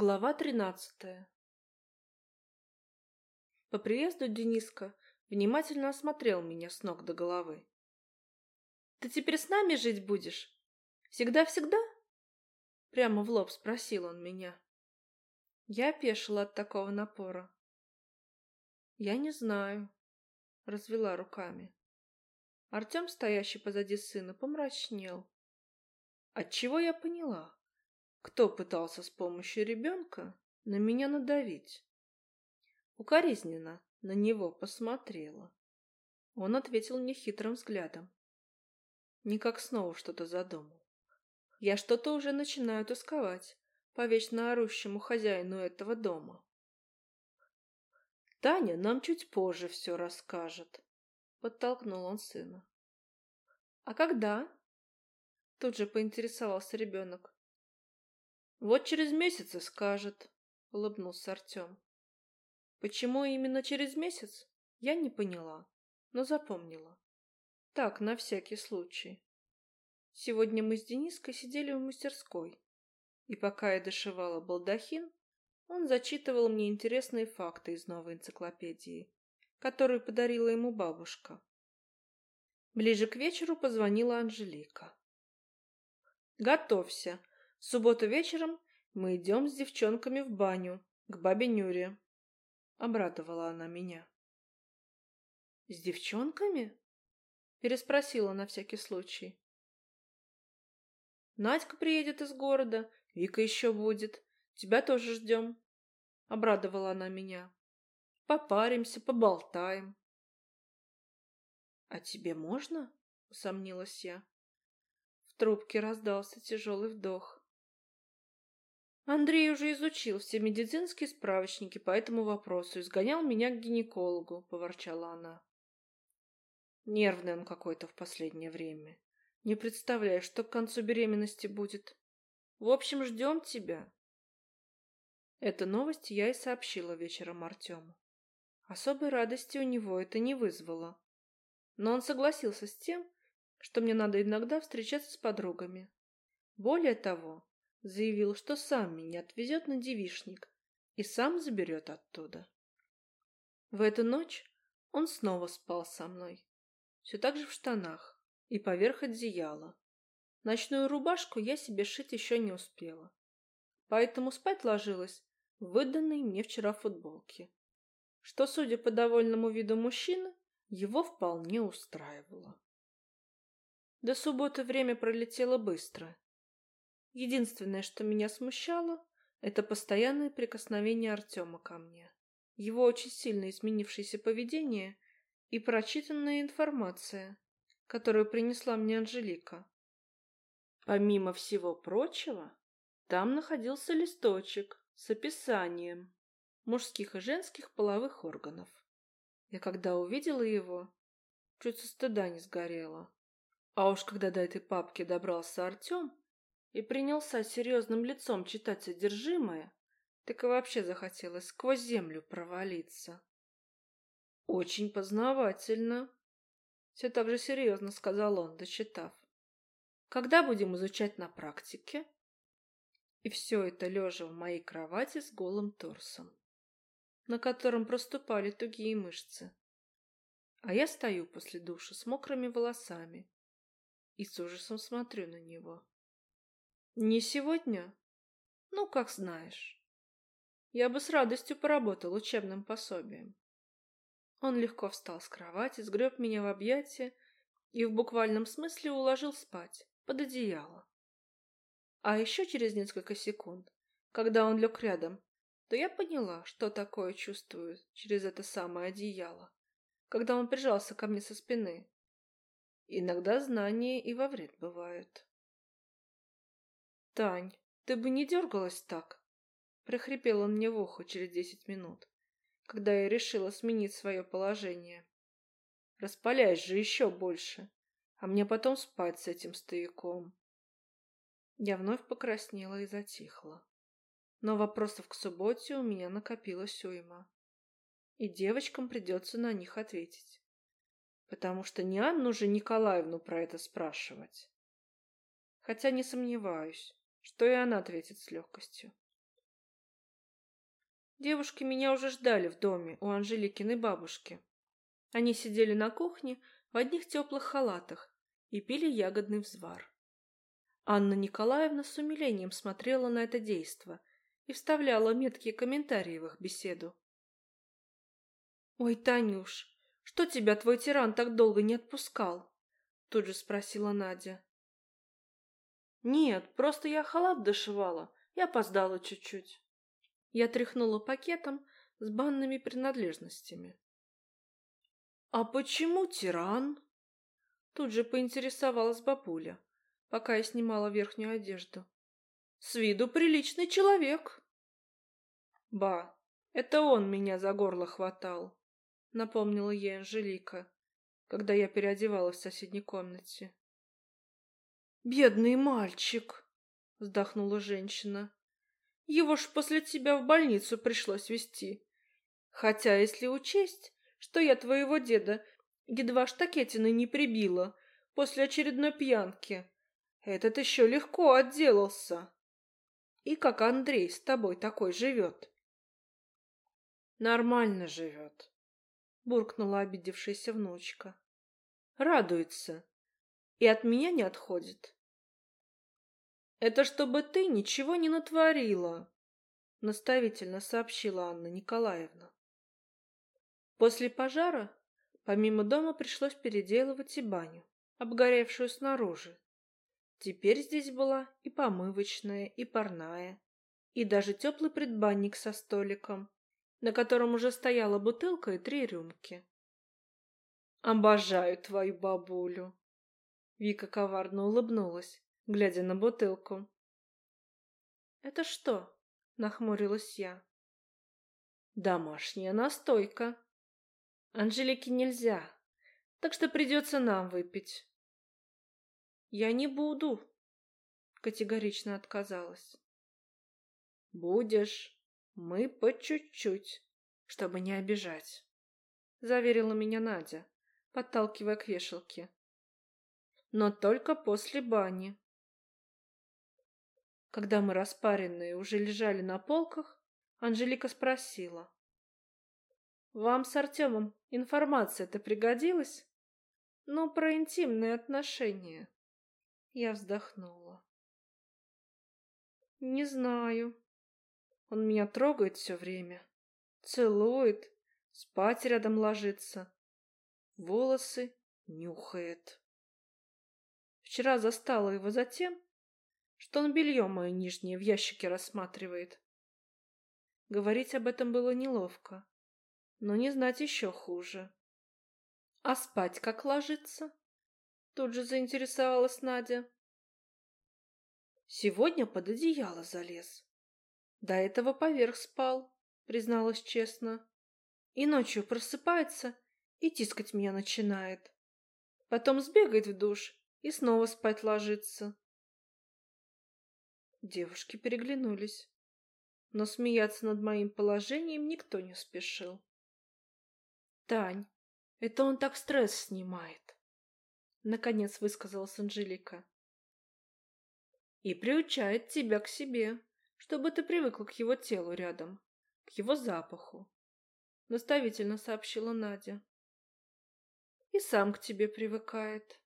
Глава тринадцатая По приезду Дениска внимательно осмотрел меня с ног до головы. «Ты теперь с нами жить будешь? Всегда-всегда?» Прямо в лоб спросил он меня. Я опешила от такого напора. «Я не знаю», — развела руками. Артем, стоящий позади сына, помрачнел. Отчего я поняла? Кто пытался с помощью ребенка на меня надавить? Укоризненно на него посмотрела. Он ответил нехитрым взглядом. Никак снова что-то задумал. Я что-то уже начинаю тосковать по вечно орущему хозяину этого дома. Таня нам чуть позже все расскажет, подтолкнул он сына. А когда? Тут же поинтересовался ребенок. Вот через месяц и скажет, улыбнулся Артем. Почему именно через месяц, я не поняла, но запомнила. Так, на всякий случай. Сегодня мы с Дениской сидели в мастерской, и пока я дошивала балдахин, он зачитывал мне интересные факты из новой энциклопедии, которую подарила ему бабушка. Ближе к вечеру позвонила Анжелика. «Готовься, в субботу вечером мы идем с девчонками в баню, к бабе Нюре. Обрадовала она меня. С девчонками? Переспросила на всякий случай. Надька приедет из города, Вика еще будет. Тебя тоже ждем. Обрадовала она меня. Попаримся, поболтаем. А тебе можно? Усомнилась я. В трубке раздался тяжелый вдох. Андрей уже изучил все медицинские справочники по этому вопросу и сгонял меня к гинекологу, поворчала она. Нервный он какой-то в последнее время. Не представляю, что к концу беременности будет. В общем, ждем тебя. Эту новость я и сообщила вечером Артему. Особой радости у него это не вызвало. Но он согласился с тем, что мне надо иногда встречаться с подругами. Более того, заявил, что сам меня отвезет на девишник и сам заберет оттуда. В эту ночь он снова спал со мной, все так же в штанах и поверх одеяла. Ночную рубашку я себе шить еще не успела, поэтому спать ложилась в выданной мне вчера футболке, что, судя по довольному виду мужчины, его вполне устраивало. До субботы время пролетело быстро, Единственное, что меня смущало, это постоянное прикосновение Артема ко мне, его очень сильно изменившееся поведение и прочитанная информация, которую принесла мне Анжелика. Помимо всего прочего, там находился листочек с описанием мужских и женских половых органов. Я когда увидела его, чуть со стыда не сгорела. А уж когда до этой папки добрался Артем, и принялся серьезным лицом читать содержимое, так и вообще захотелось сквозь землю провалиться. Очень познавательно. Все так же серьезно сказал он, дочитав. Когда будем изучать на практике? И все это лежа в моей кровати с голым торсом, на котором проступали тугие мышцы. А я стою после душа с мокрыми волосами и с ужасом смотрю на него. Не сегодня? Ну, как знаешь. Я бы с радостью поработал учебным пособием. Он легко встал с кровати, сгреб меня в объятия и в буквальном смысле уложил спать, под одеяло. А еще через несколько секунд, когда он лег рядом, то я поняла, что такое чувствую через это самое одеяло, когда он прижался ко мне со спины. Иногда знания и во вред бывают. «Тань, ты бы не дергалась так!» Прохрипел он мне в ухо через десять минут, когда я решила сменить свое положение. «Распаляешь же еще больше, а мне потом спать с этим стояком». Я вновь покраснела и затихла. Но вопросов к субботе у меня накопилось уйма. И девочкам придется на них ответить. Потому что не Анну же Николаевну про это спрашивать. Хотя не сомневаюсь, что и она ответит с легкостью. Девушки меня уже ждали в доме у Анжеликиной бабушки. Они сидели на кухне в одних теплых халатах и пили ягодный взвар. Анна Николаевна с умилением смотрела на это действо и вставляла меткие комментарии в их беседу. «Ой, Танюш, что тебя твой тиран так долго не отпускал?» Тут же спросила Надя. «Нет, просто я халат дошивала и опоздала чуть-чуть». Я тряхнула пакетом с банными принадлежностями. «А почему тиран?» Тут же поинтересовалась бабуля, пока я снимала верхнюю одежду. «С виду приличный человек». «Ба, это он меня за горло хватал», — напомнила ей Анжелика, когда я переодевалась в соседней комнате. «Бедный мальчик!» — вздохнула женщина. «Его ж после тебя в больницу пришлось везти. Хотя, если учесть, что я твоего деда едва штакетиной не прибила после очередной пьянки, этот еще легко отделался. И как Андрей с тобой такой живет?» «Нормально живет», буркнула обидевшаяся внучка. Радуется. И от меня не отходит. Это чтобы ты ничего не натворила, наставительно сообщила Анна Николаевна. После пожара помимо дома пришлось переделывать и баню, обгоревшую снаружи. Теперь здесь была и помывочная, и парная, и даже теплый предбанник со столиком, на котором уже стояла бутылка и три рюмки. «Обожаю твою бабулю!» Вика коварно улыбнулась, глядя на бутылку. «Это что?» — нахмурилась я. «Домашняя настойка. Анжелике нельзя, так что придется нам выпить». «Я не буду», — категорично отказалась. «Будешь», мы по чуть-чуть, чтобы не обижать, заверила меня Надя, подталкивая к вешалке. Но только после бани. Когда мы распаренные уже лежали на полках, Анжелика спросила: "Вам с Артемом информация-то пригодилась? Ну, про интимные отношения?" Я вздохнула. "Не знаю", он меня трогает все время, целует, спать рядом ложится, волосы нюхает. Вчера застала его за тем, что он белье мое нижнее в ящике рассматривает. Говорить об этом было неловко, но не знать еще хуже. А спать как ложится? Тут же заинтересовалась Надя. Сегодня под одеяло залез. До этого поверх спал, призналась честно. И ночью просыпается и тискать меня начинает. Потом сбегает в душ и снова спать ложится. Девушки переглянулись, но смеяться над моим положением никто не спешил. Тань, это он так стресс снимает, наконец высказалась Анжелика. И приучает тебя к себе чтобы ты привыкла к его телу рядом, к его запаху, наставительно сообщила Надя. И сам к тебе привыкает,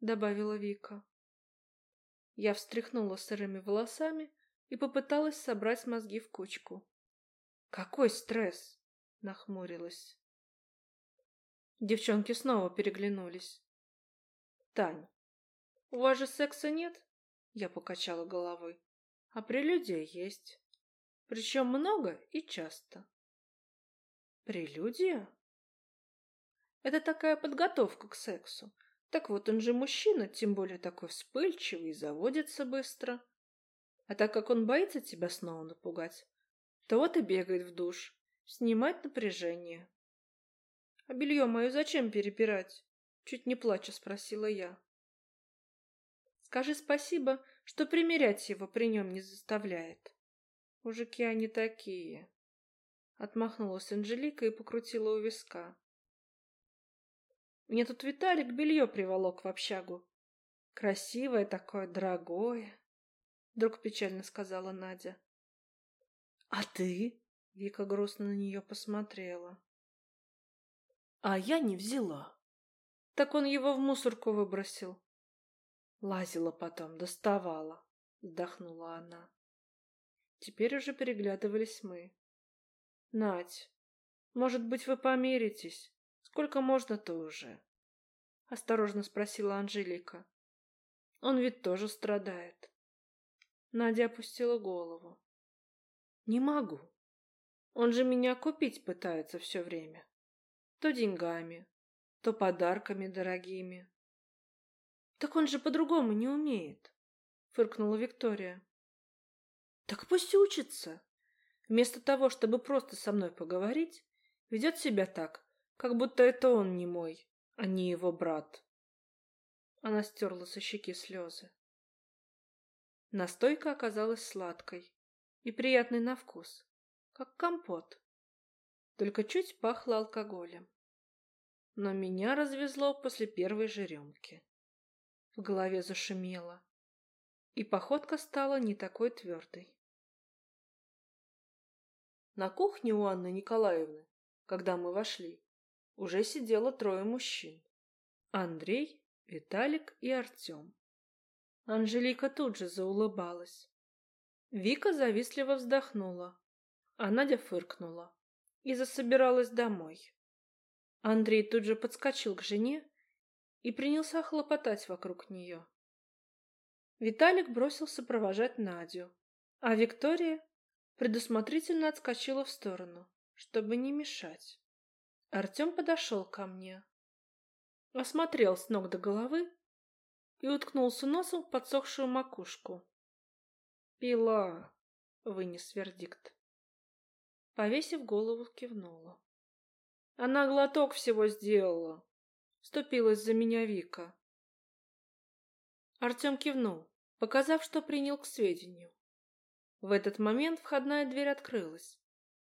добавила Вика. Я встряхнула сырыми волосами и попыталась собрать мозги в кучку. Какой стресс? нахмурилась. Девчонки снова переглянулись. Тань, у вас же секса нет? Я покачала головой а прелюдия есть. Причем много и часто. Прелюдия? Это такая подготовка к сексу. Так вот, он же мужчина, тем более такой вспыльчивый и заводится быстро. А так как он боится тебя снова напугать, то вот и бегает в душ, снимать напряжение. А белье мое зачем перепирать? Чуть не плача спросила я. Скажи спасибо, что примерять его при нем не заставляет. Мужики они такие. Отмахнулась Анжелика и покрутила у виска. Мне тут Виталик белье приволок в общагу. Красивое такое, дорогое. Вдруг печально сказала Надя. А ты? Вика грустно на нее посмотрела. А я не взяла. Так он его в мусорку выбросил. Лазила потом, доставала, вздохнула она. Теперь уже переглядывались мы. Надь, может быть, вы помиритесь? Сколько можно-то уже? Осторожно спросила Анжелика. Он ведь тоже страдает. Надя опустила голову. Не могу. Он же меня купить пытается все время. То деньгами, то подарками дорогими. Так он же по-другому не умеет, фыркнула Виктория. Так пусть учится. Вместо того, чтобы просто со мной поговорить, ведет себя так, как будто это он не мой, а не его брат. Она стерла со щеки слезы. Настойка оказалась сладкой и приятной на вкус, как компот, только чуть пахло алкоголем. Но меня развезло после первой же рюмки. В голове зашумело, и походка стала не такой твердой. На кухне у Анны Николаевны, когда мы вошли, уже сидело трое мужчин. Андрей, Виталик и Артем. Анжелика тут же заулыбалась. Вика завистливо вздохнула, а Надя фыркнула и засобиралась домой. Андрей тут же подскочил к жене и принялся хлопотать вокруг нее. Виталик бросился провожать Надю, а Виктория предусмотрительно отскочила в сторону, чтобы не мешать. Артем подошел ко мне, осмотрел с ног до головы и уткнулся носом в подсохшую макушку. «Пила!» — вынес вердикт. Повесив голову, кивнула. Она глоток всего сделала. Вступилась за меня Вика. Артем кивнул, показав, что принял к сведению. В этот момент входная дверь открылась,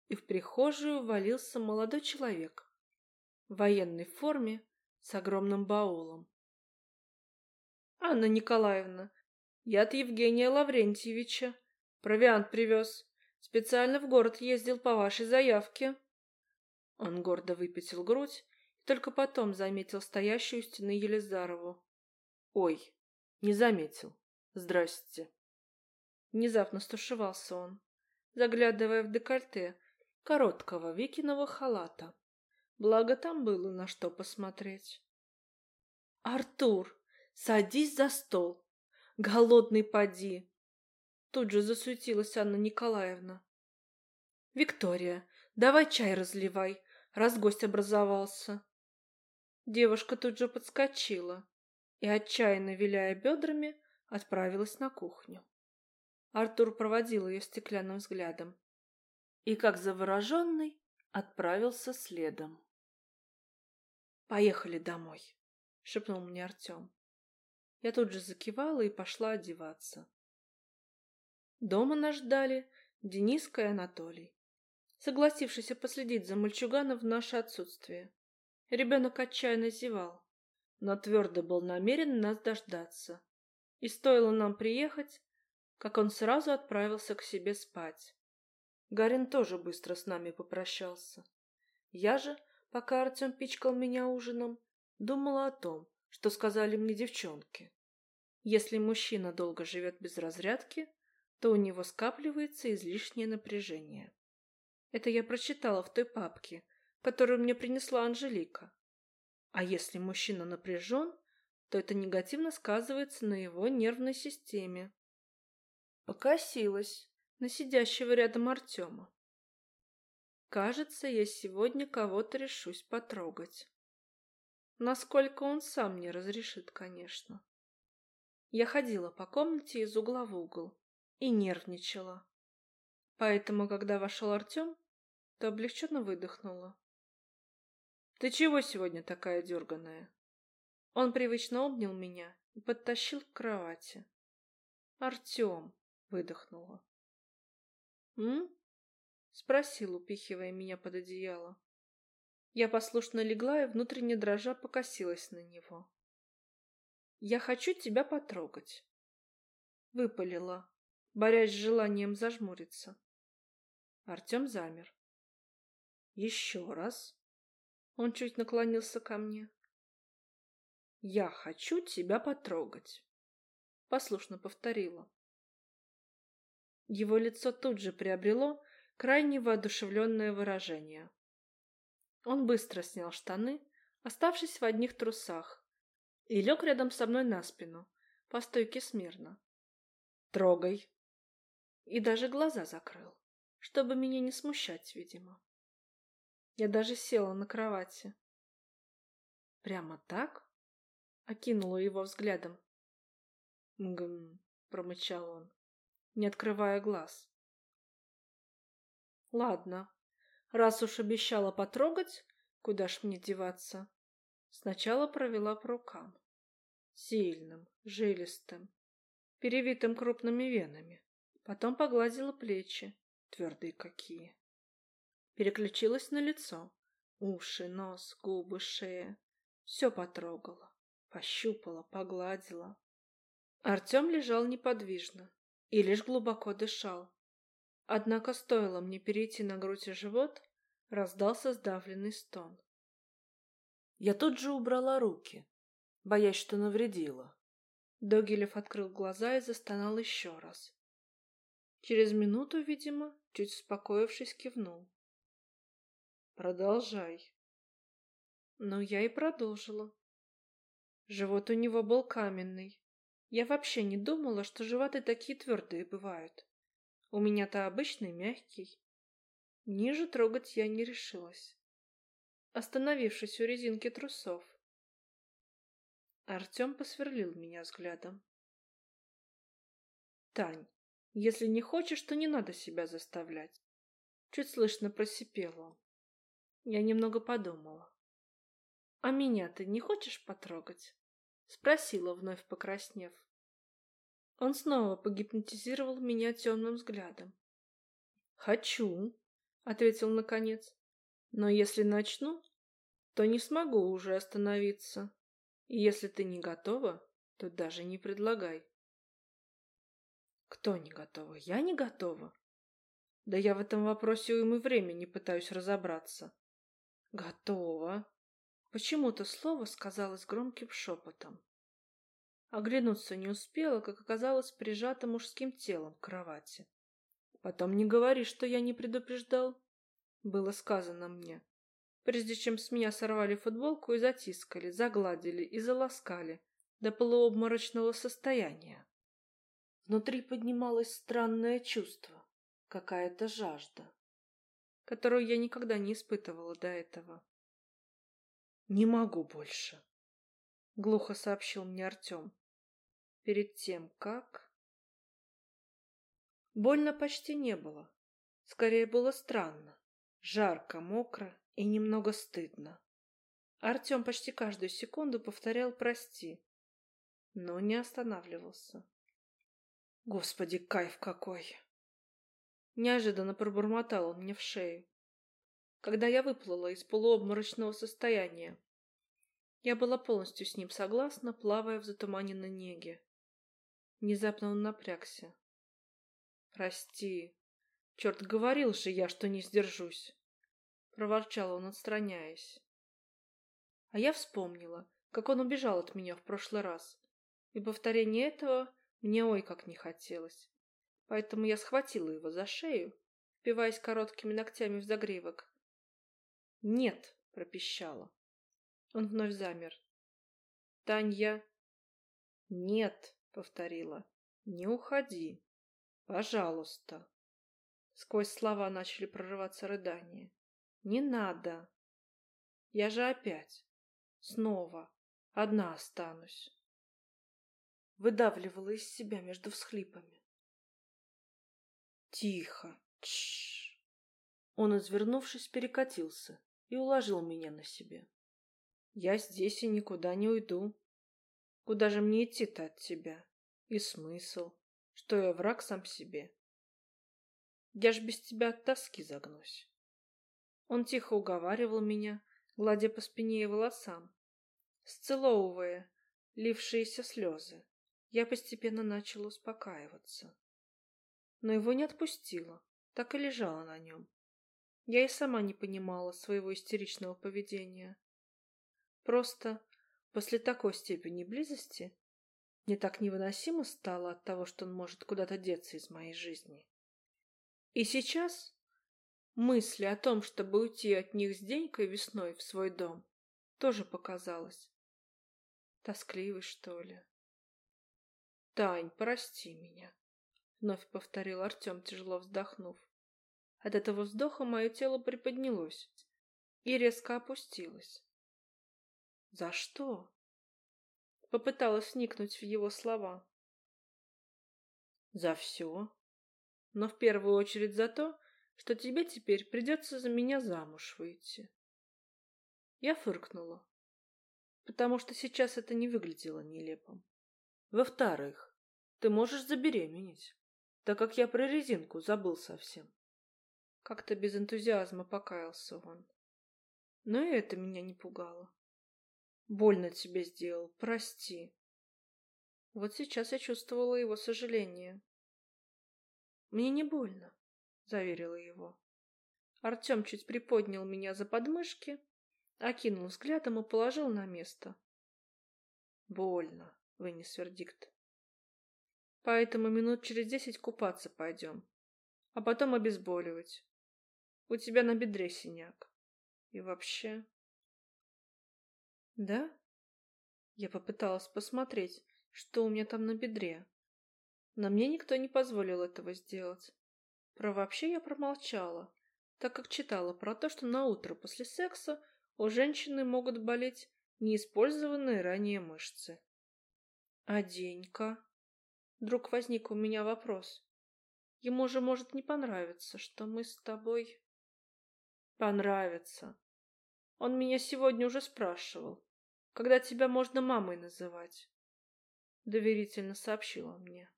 и в прихожую ввалился молодой человек в военной форме с огромным баулом. «Анна Николаевна, я от Евгения Лаврентьевича. Провиант привез. Специально в город ездил по вашей заявке». Он гордо выпятил грудь и только потом заметил стоящую у стены Елизарову. «Ой, не заметил. Здрасте». Внезапно стушевался он, заглядывая в декольте короткого Викиного халата. Благо там было на что посмотреть. «Артур, садись за стол. Голодный поди!» Тут же засуетилась Анна Николаевна. «Виктория, давай чай разливай, раз гость образовался». Девушка тут же подскочила и, отчаянно виляя бедрами, отправилась на кухню. Артур проводил ее стеклянным взглядом и, как завороженный, отправился следом. «Поехали домой», — шепнул мне Артем. Я тут же закивала и пошла одеваться. Дома нас ждали Дениска и Анатолий, согласившийся последить за мальчуганом в наше отсутствие. Ребенок отчаянно зевал, но твердо был намерен нас дождаться. И стоило нам приехать, как он сразу отправился к себе спать. Гарин тоже быстро с нами попрощался. Я же, пока Артем пичкал меня ужином, думала о том, что сказали мне девчонки. Если мужчина долго живет без разрядки, то у него скапливается излишнее напряжение. Это я прочитала в той папке, которую мне принесла Анжелика. А если мужчина напряжен, то это негативно сказывается на его нервной системе. Покосилась на сидящего рядом Артема. Кажется, я сегодня кого-то решусь потрогать. Насколько он сам не разрешит, конечно. Я ходила по комнате из угла в угол и нервничала. Поэтому, когда вошел Артем, то облегченно выдохнула. «Ты чего сегодня такая дерганая?» Он привычно обнял меня и подтащил к кровати. «Артем!» выдохнула. «М?» — спросил, упихивая меня под одеяло. Я послушно легла и, внутренне дрожа, покосилась на него. «Я хочу тебя потрогать», — выпалила, борясь с желанием зажмуриться. Артем замер, Еще раз. Он чуть наклонился ко мне. Я хочу тебя потрогать. Послушно повторила. Его лицо тут же приобрело крайне воодушевленное выражение. Он быстро снял штаны, оставшись в одних трусах, и лег рядом со мной на спину, по стойке смирно. «Трогай!» И даже глаза закрыл, чтобы меня не смущать, видимо. Я даже села на кровати. «Прямо так?» — окинула его взглядом. «Мгм», — промычал он, не открывая глаз. «Ладно, раз уж обещала потрогать, куда ж мне деваться?» Сначала провела по рукам. Сильным, жилистым, перевитым крупными венами. Потом погладила плечи, твердые какие. Переключилась на лицо. Уши, нос, губы, шея. Все потрогала, пощупала, погладила. Артем лежал неподвижно и лишь глубоко дышал. Однако стоило мне перейти на грудь и живот, раздался сдавленный стон. Я тут же убрала руки, боясь, что навредила. Догилев открыл глаза и застонал еще раз. Через минуту, видимо, чуть успокоившись, кивнул. «Продолжай». Но я и продолжила. Живот у него был каменный. Я вообще не думала, что животы такие твердые бывают. У меня-то обычный мягкий. Ниже трогать я не решилась остановившись у резинки трусов. Артем посверлил меня взглядом. «Тань, если не хочешь, то не надо себя заставлять». Чуть слышно просипел он. Я немного подумала. «А меня ты не хочешь потрогать?» Спросила, вновь покраснев. Он снова погипнотизировал меня темным взглядом. «Хочу», — ответил наконец. Но если начну, то не смогу уже остановиться. И если ты не готова, то даже не предлагай. Кто не готова? Я не готова. Да я в этом вопросе уймы времени пытаюсь разобраться. Готова. Почему-то слово сказалось громким шепотом. Оглянуться не успела, как оказалось прижата мужским телом к кровати. Потом не говори, что я не предупреждал было сказано мне. Прежде чем с меня сорвали футболку и затискали, загладили и заласкали до полуобморочного состояния. Внутри поднималось странное чувство, какая-то жажда, которую я никогда не испытывала до этого. «Не могу больше», — глухо сообщил мне Артем. Перед тем, как... Больно почти не было. Скорее было странно. Жарко, мокро и немного стыдно. Артем почти каждую секунду повторял «прости», но не останавливался. Господи, кайф какой! Неожиданно пробормотал он мне в шею. Когда я выплыла из полуобморочного состояния, я была полностью с ним согласна, плавая в затуманенной неге. Внезапно он напрягся. «Прости», Черт, говорил же я, что не сдержусь. Проворчал он, отстраняясь. А я вспомнила, как он убежал от меня в прошлый раз. И повторение этого мне ой как не хотелось. Поэтому я схватила его за шею, впиваясь короткими ногтями в загривок. «Нет!» — пропищала. Он вновь замер. «Танья!» «Нет!» — повторила. «Не уходи! Пожалуйста!» Сквозь слова начали прорываться рыдания. «Не надо! Я же опять, снова, одна останусь!» Выдавливала из себя между всхлипами. «Тихо! Тш!» Он, извернувшись, перекатился и уложил меня на себе. «Я здесь и никуда не уйду. Куда же мне идти-то от тебя? И смысл, что я враг сам себе?» Я ж без тебя от тоски загнусь. Он тихо уговаривал меня, гладя по спине и волосам, сцеловывая лившиеся слезы. Я постепенно начала успокаиваться. Но его не отпустила, так и лежала на нем. Я и сама не понимала своего истеричного поведения. Просто после такой степени близости мне так невыносимо стало от того, что он может куда-то деться из моей жизни. И сейчас мысли о том, чтобы уйти от них с Денькой весной в свой дом, тоже показалось. Тоскливый, что ли. «Тань, прости меня», — вновь повторил Артем, тяжело вздохнув. От этого вздоха мое тело приподнялось и резко опустилось. «За что?» Попыталась вникнуть в его слова. «За все. Но в первую очередь за то, что тебе теперь придется за меня замуж выйти». Я фыркнула, потому что сейчас это не выглядело нелепым. Во-вторых, ты можешь забеременеть, так как я про резинку забыл совсем. Как-то без энтузиазма покаялся он. Но и это меня не пугало. Больно тебе сделал, прости. Вот сейчас я чувствовала его сожаление. Мне не больно, заверила его. Артем чуть приподнял меня за подмышки, окинул взглядом и положил на место. Больно, вынес вердикт. Поэтому минут через десять купаться пойдем, а потом обезболивать. У тебя на бедре синяк. И вообще... Да? Я попыталась посмотреть, что у меня там на бедре. Но мне никто не позволил этого сделать. Про вообще я промолчала, так как читала про то, что на утро после секса у женщины могут болеть неиспользованные ранее мышцы. А Денька? Вдруг возник у меня вопрос. Ему же может не понравиться, что мы с тобой... Понравится. Он меня сегодня уже спрашивал, когда тебя можно мамой называть. Доверительно сообщила мне.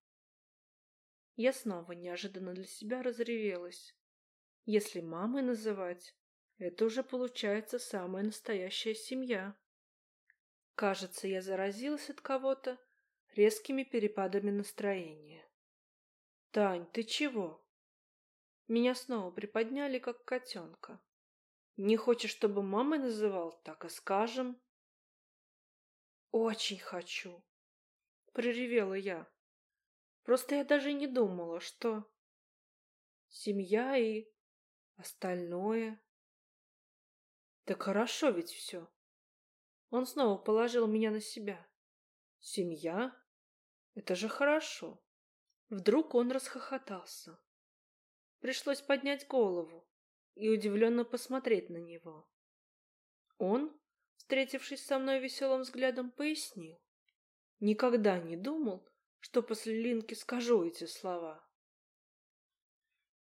Я снова неожиданно для себя разревелась. Если мамой называть, это уже получается самая настоящая семья. Кажется, я заразилась от кого-то резкими перепадами настроения. «Тань, ты чего?» Меня снова приподняли, как котенка. Не хочешь, чтобы мамой называл, так и скажем. Очень хочу, проревела я. Просто я даже не думала, что семья и остальное. Так хорошо ведь все. Он снова положил меня на себя. Семья? Это же хорошо. Вдруг он расхохотался. Пришлось поднять голову и удивленно посмотреть на него. Он, встретившись со мной веселым взглядом, пояснил. Никогда не думал, что после Линки скажу эти слова.